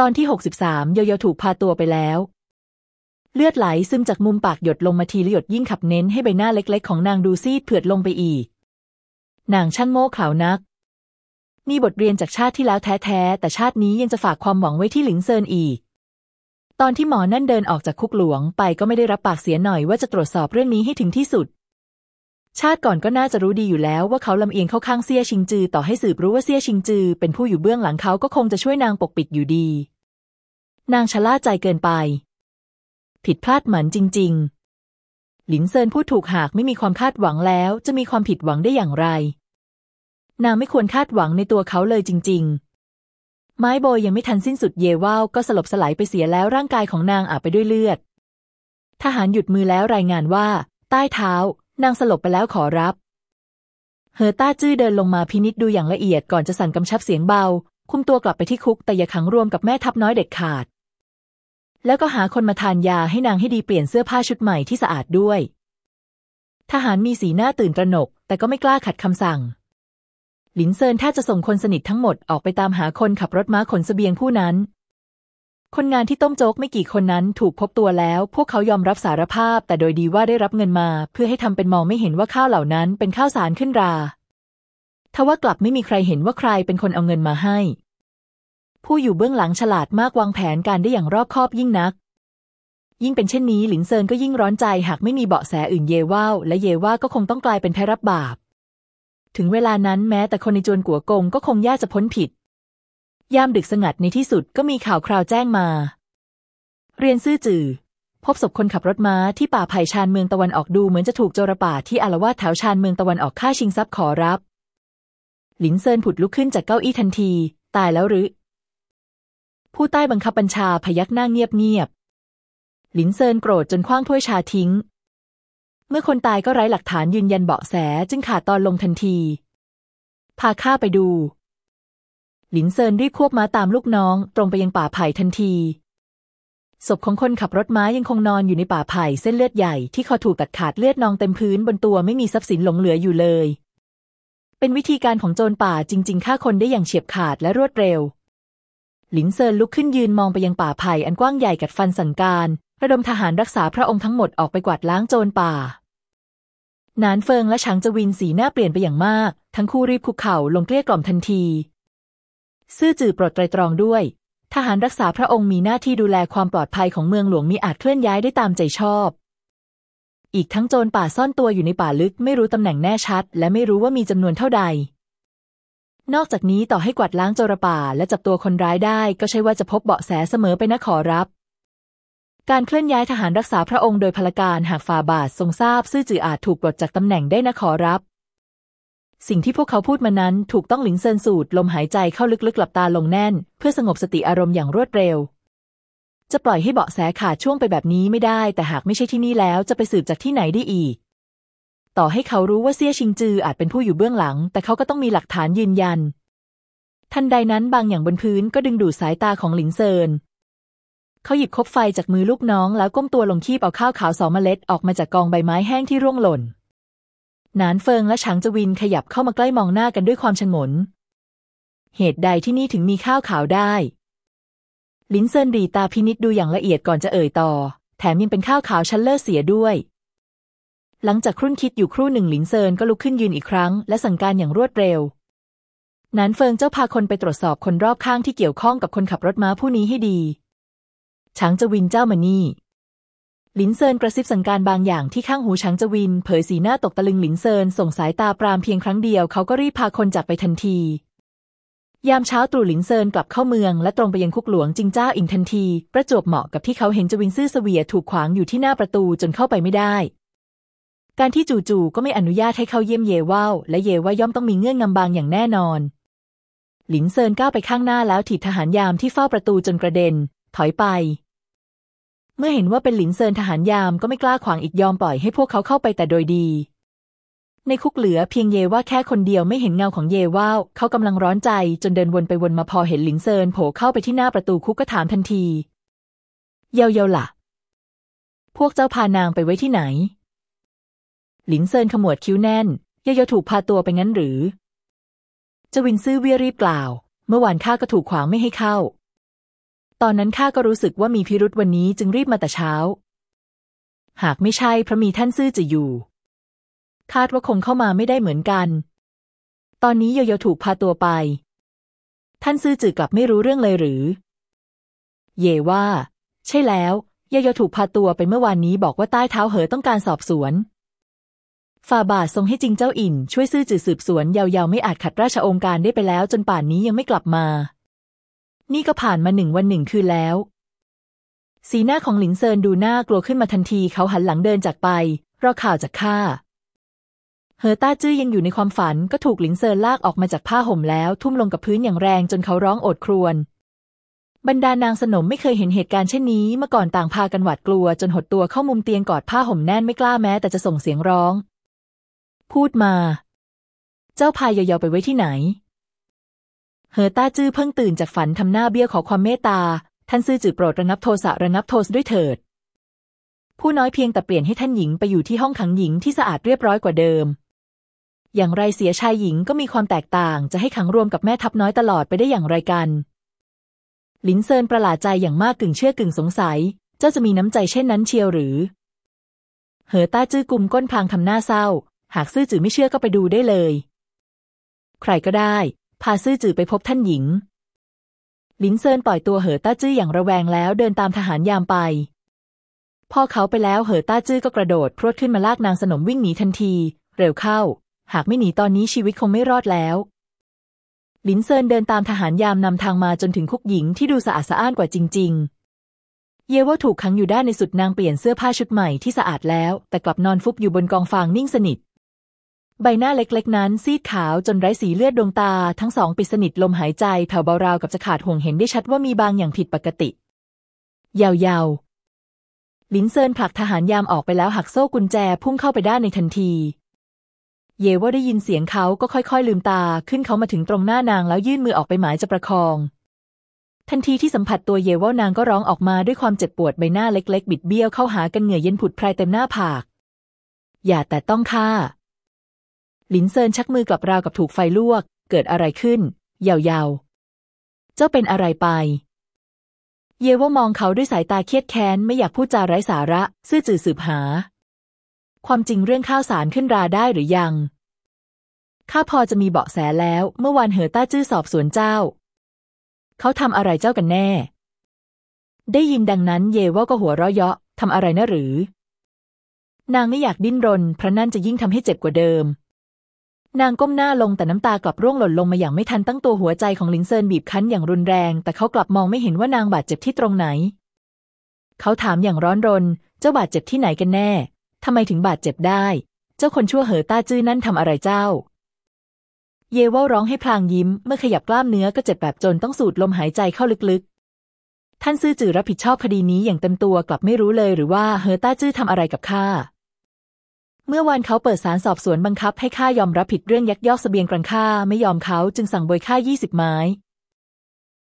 ตอนที่ 63โยโยถูกพาตัวไปแล้ว เลือดไหลซึมจากมุมปากหยดลงมาทีละหยดยิ่งขับเน้นให้ใบหน้าเล็กๆ ของนางดูซีดเผือดลงไปอีก นางช่างโง่เขลานัก นี่บทเรียนจากชาติที่แล้วแท้ๆ แต่ชาตินี้ยังจะฝากความหวังไว้ที่หลิงเซินอีก ตอนที่หมอนั่นเดินออกจากคุกหลวงไปก็ไม่ได้รับปากเสียหน่อยว่าจะตรวจสอบเรื่องนี้ให้ถึงที่สุด ชาติก่อนก็น่าจะรู้ดีอยู่แล้วว่าเขาลำเอียงเข้าข้างเซี่ยชิงจือต่อให้สืบรู้ว่าเซี่ยชิงจือเป็นผู้อยู่เบื้องหลังเขาก็คงจะช่วยนางปกปิดอยู่ดี นางชะล่าใจเกินไป ผิดพลาดเหมือนจริง ๆ หลินเซินพูดถูกหากไม่มีความคาดหวังแล้ว จะมีความผิดหวังได้อย่างไร นางไม่ควรคาดหวังในตัวเขาเลยจริง ๆ ไม้โบยยังไม่ทันสิ้นสุดเยว่าวก็สลบสลายไปเสียแล้วร่างกายของนางอาบไปด้วยเลือด ทหารหยุดมือแล้วรายงานว่า ใต้เท้า นางสลบไปแล้วขอรับ เฮอต้าจื้อเดินลงมาพินิษดูอย่างละเอียดก่อนจะสั่นกำชับเสียงเบา คุมตัวกลับไปที่คุกแต่อย่าขังรวมกับแม่ทัพน้อยเด็ดขาด แล้วก็หาคนมาทานยาให้นางให้ดีเปลี่ยนเสื้อผ้าชุดใหม่ที่สะอาดด้วย ทหารมีสีหน้าตื่นตระหนก แต่ก็ไม่กล้าขัดคำสั่ง หลินเซินแทบจะส่งคนสนิททั้งหมดออกไปตามหาคนขับรถม้าขนสเสบียงผู้นั้น คนงานที่ต้มโจ๊กไม่กี่คนนั้นถูกพบตัวแล้ว พวกเขายอมรับสารภาพ แต่โดยดีว่าได้รับเงินมา เพื่อให้ทำเป็นมองไม่เห็นว่าข้าวเหล่านั้นเป็นข้าวสารขึ้นราทว่ากลับไม่มีใครเห็นว่าใครเป็นคนเอาเงินมาให้ ผู้อยู่เบื้องหลังฉลาดมากวางแผนการได้อย่างรอบคอบยิ่งนัก ยิ่งเป็นเช่นนี้หลินเซินก็ยิ่งร้อนใจหากไม่มีเบาะแสอื่นเยว่าวและเยว่าก็คงต้องกลายเป็นแพ้รับบาป ถึงเวลานั้นแม้แต่คนในจวนกัวกงก็คงยากจะพ้นผิด ยามดึกสงัดในที่สุดก็มีข่าวคราวแจ้งมา เรียนซื่อจือ พบศพคนขับรถม้าที่ป่าไผ่ชานเมืองตะวันออกดูเหมือนจะถูกโจรป่าที่อารวาสแถวชานเมืองตะวันออกฆ่าชิงทรัพย์ขอรับ หลินเซินผุดลุกขึ้นจากเก้าอี้ทันที ตายแล้วหรือ ผู้ใต้บังคับบัญชาพยักหน้าเงียบๆหลินเซินโกรธจนขว้างถ้วยชาทิ้ง เมื่อคนตายก็ไร้หลักฐานยืนยันเบาะแสจึงขาดตอนลงทันที พาข้าไปดู หลินเซินรีบควบม้าตามลูกน้อง ตรงไปยังป่าไผ่ทันที ศพของคนขับรถม้ายังคงนอนอยู่ในป่าไผ่เส้นเลือดใหญ่ที่คอถูกตัดขาดเลือดนองเต็มพื้นบนตัวไม่มีทรัพย์สินหลงเหลืออยู่เลย เป็นวิธีการของโจรป่าจริง ๆฆ่าคนได้อย่างเฉียบขาดและรวดเร็ว หลินเซินลุกขึ้นยืนมองไปยังป่าไผ่อันกว้างใหญ่กัดฟันสั่งการ ระดมทหารรักษาพระองค์ทั้งหมดออกไปกวาดล้างโจรป่านานเฟิงและฉางจวินสีหน้าเปลี่ยนไปอย่างมาก ทั้งคู่รีบคุกเข่าลงเกลี้ยกล่อมทันที ซื่อจื่อโปรดไตรตรองด้วย ทหารรักษาพระองค์มีหน้าที่ดูแลความปลอดภัยของเมืองหลวงมิอาจเคลื่อนย้ายได้ตามใจชอบ อีกทั้งโจรป่าซ่อนตัวอยู่ในป่าลึกไม่รู้ตำแหน่งแน่ชัด และไม่รู้ว่ามีจำนวนเท่าใด นอกจากนี้ต่อให้กวาดล้างโจรป่าและจับตัวคนร้ายได้ ก็ใช่ว่าจะพบเบาะแสเสมอไปนะขอรับการเคลื่อนย้ายทหารรักษาพระองค์โดยพลการหากฝ่าบาททรงทราบ ซื่อจืออาจถูกปลดจากตำแหน่งได้นะขอรับ สิ่งที่พวกเขาพูดมานั้นถูกต้องหลิงเซินสูดลมหายใจเข้าลึกๆหลับตาลงแน่น เพื่อสงบสติอารมณ์อย่างรวดเร็ว จะปล่อยให้เบาะแสขาดช่วงไปแบบนี้ไม่ได้ แต่หากไม่ใช่ที่นี่แล้วจะไปสืบจากที่ไหนได้อีก ต่อให้เขารู้ว่าเซี่ยชิงจืออาจเป็นผู้อยู่เบื้องหลัง แต่เขาก็ต้องมีหลักฐานยืนยัน ทันใดนั้นบางอย่างบนพื้นก็ดึงดูดสายตาของหลิงเซินเขาหยิบคบไฟจากมือลูกน้องแล้วก้มตัวลงคีบเอาข้าวขาวสองเมล็ดออกมาจากกองใบไม้แห้งที่ร่วงหล่น นานเฟิงและฉางจวินขยับเข้ามาใกล้มองหน้ากันด้วยความชงน เหตุใดที่นี่ถึงมีข้าวขาวได้ หลินเซินหรี่ตาพินิจดูอย่างละเอียดก่อนจะเอ่ยต่อ แถมยังเป็นข้าวขาวชั้นเลิศเสียด้วย หลังจากครุ่นคิดอยู่ครู่หนึ่งหลินเซินก็ลุกขึ้นยืนอีกครั้ง และสั่งการอย่างรวดเร็ว นานเฟิงเจ้าพาคนไปตรวจสอบคนรอบข้างที่เกี่ยวข้องกับคนขับรถม้าผู้นี้ให้ดีฉางจวินเจ้ามานี่ หลินเซินกระซิบสั่งการบางอย่างที่ข้างหูฉางจวิน เผยสีหน้าตกตะลึงหลินเซินส่งสายตาปรามเพียงครั้งเดียวเขาก็รีบพาคนจากไปทันที ยามเช้าตรู่หลินเซินกลับเข้าเมือง และตรงไปยังคุกหลวงจิงจ้าอิงทันที ประจวบเหมาะกับที่เขาเห็นจวินซื่อเสวียถูกขวางอยู่ที่หน้าประตูจนเข้าไปไม่ได้ การที่จู่ๆก็ไม่อนุญาตให้เข้าเยี่ยมเยว่าวและเยว่าย่อมต้องมีเงื่อนงำบางอย่างแน่นอน หลินเซินก้าวไปข้างหน้าแล้วถีบทหารยามที่เฝ้าประตูจนกระเด็น ถอยไป เมื่อเห็นว่าเป็นหลินเซินทหารยามก็ไม่กล้าขวางอีกยอมปล่อยให้พวกเขาเข้าไปแต่โดยดี ในคุกเหลือเพียงเยว่าแค่คนเดียวไม่เห็นเงาของเยว่าเขากำลังร้อนใจจนเดินวนไปวนมาพอเห็นหลินเซินโผล่เข้าไปที่หน้าประตูคุกก็ถามทันที เยาเยาล่ะ พวกเจ้าพานางไปไว้ที่ไหน หลินเซินขมวดคิ้วแน่น เยาเยาถูกพาตัวไปงั้นหรือเจวินซื่อเวียรีบกล่าว เมื่อวานข้าก็ถูกขวางไม่ให้เข้า ตอนนั้นข้าก็รู้สึกว่ามีพิรุษวันนี้จึงรีบมาแต่เช้า หากไม่ใช่เพราะมีท่านซื่อจะอยู่ คาดว่าคงเข้ามาไม่ได้เหมือนกัน ตอนนี้โยโยถูกพาตัวไป ท่านซื่อจือกลับไม่รู้เรื่องเลยหรือ เยว่า ใช่แล้วโยโยถูกพาตัวไปเมื่อวานนี้บอกว่าใต้เท้าเหอต้องการสอบสวนฝ่าบาททรงให้จริงเจ้าอินช่วยซื่อจือสืบสวนยาวๆไม่อาจขัดราชองค์การได้ไปแล้วจนป่านนี้ยังไม่กลับมา นี่ก็ผ่านมาหนึ่งวันหนึ่งคืนแล้ว สีหน้าของหลินเซินดูน่ากลัวขึ้นมาทันทีเขาหันหลังเดินจากไป รอข่าวจากข้าเหอต้าจื้อยังอยู่ในความฝันก็ถูกหลินเซินลากออกมาจากผ้าห่มแล้วทุ่มลงกับพื้นอย่างแรงจนเขาร้องโอดครวญบรรดานางสนมไม่เคยเห็นเหตุการณ์เช่นนี้เมื่อก่อนต่างพากันหวาดกลัว จนหดตัวเข้ามุมเตียงกอดผ้าห่มแน่นไม่กล้าแม้แต่จะส่งเสียงร้อง พูดมา เจ้าพายเยาๆไปไว้ที่ไหน เหอต้าจื้อเพิ่งตื่นจากฝันทำหน้าเบี้ยวขอความเมตตา ท่านซื่อจือโปรดระงับโทสะระงับโทสด้วยเถิด ผู้น้อยเพียงแต่เปลี่ยนให้ท่านหญิงไปอยู่ที่ห้องขังหญิงที่สะอาดเรียบร้อยกว่าเดิม อย่างไรเสียชายหญิงก็มีความแตกต่างจะให้ขังรวมกับแม่ทัพน้อยตลอดไปได้อย่างไรกันลินเซินประหลาดใจอย่างมากกึ่งเชื่อกึ่งสงสัย เจ้าจะมีน้ำใจเช่นนั้นเชียวหรือ เหอต้าจื้อกุมก้นพางทำหน้าเศร้า หากซื่อจื้อไม่เชื่อก็ไปดูได้เลย ใครก็ได้ พาซื่อจือไปพบท่านหญิง ลินเซินปล่อยตัวเหอต้าจื้ออย่างระแวงแล้วเดินตามทหารยามไปพอเขาไปแล้วเหอต้าจื้อก็กระโดดพรวดขึ้นมาลากนางสนมวิ่งหนีทันที เร็วเข้า หากไม่หนีตอนนี้ชีวิตคงไม่รอดแล้วลินเซินเดินตามทหารยามนำทางมาจนถึงคุกหญิงที่ดูสะอาดสะอ้านกว่าจริง ๆ เยว่าถูกขังอยู่ด้านในสุดนางเปลี่ยนเสื้อผ้าชุดใหม่ที่สะอาดแล้ว แต่กลับนอนฟุบอยู่บนกองฟางนิ่งสนิท ใบหน้าเล็กๆ นั้นซีดขาวจนไร้สีเลือดดวงตา ทั้งสองปิดสนิทลมหายใจแผ่วเบาราวกับจะขาดห่วงเห็นได้ชัดว่ามีบางอย่างผิดปกติ ยาวๆ ลินเซินผลักทหารยามออกไปแล้วหักโซ่กุญแจพุ่งเข้าไปด้านในทันที เยว่าได้ยินเสียงเขาก็ค่อยๆ ลืมตาขึ้นเขามาถึงตรงหน้านางแล้วยื่นมือออกไปหมายจะประคอง ทันทีที่สัมผัสตัวเยว่านางก็ร้องออกมาด้วยความเจ็บปวดใบหน้าเล็ก ๆ บิดเบี้ยวเข้าหากันเหงื่อเย็นผุดพรายเต็มหน้าผาก อย่าแต่ต้องฆ่า หลินเซินชักมือกลับราวกับถูกไฟลวก เกิดอะไรขึ้น ยาวๆ เจ้าเป็นอะไรไป เยว่ามองเขาด้วยสายตาเครียดแค้นไม่อยากพูดจาไร้สาระ ซื่อจื่อสืบหา ความจริงเรื่องข้าวสารขึ้นราได้หรือยัง ข้าพอจะมีเบาะแสแล้ว เมื่อวานเหอต้าจื้อสอบสวนเจ้า เขาทำอะไรเจ้ากันแน่ ได้ยินดังนั้น เยว่าก็หัวเราะเยาะทำอะไรนะหรือ นางไม่อยากดิ้นรนเพราะนั่นจะยิ่งทำให้เจ็บกว่าเดิม นางก้มหน้าลงแต่น้ำตากลับร่วงหล่นลงมาอย่างไม่ทันตั้งตัวหัวใจของลินเซินบีบคั้นอย่างรุนแรง แต่เขากลับมองไม่เห็นว่านางบาดเจ็บที่ตรงไหน เขาถามอย่างร้อนรน เจ้าบาดเจ็บที่ไหนกันแน่ทำไมถึงบาดเจ็บได้ เจ้าคนชั่วเหอต้าจื้อนั่นทำอะไรเจ้า เยว่าร้องให้พลางยิ้ม เมื่อขยับกล้ามเนื้อก็เจ็บแบบจนต้องสูดลมหายใจเข้าลึกๆ ท่านซื่อจื่อรับผิดชอบคดีนี้อย่างเต็มตัวกลับไม่รู้เลยหรือว่าเฮอต้าจื้อทำอะไรกับข้า เมื่อวานเขาเปิดสารสอบสวนบังคับให้ข้ายอมรับผิดเรื่องยักยอกสเสบียงกลางข้าไม่ยอมเขาจึงสั่งบวยข้ายี่สิบไม้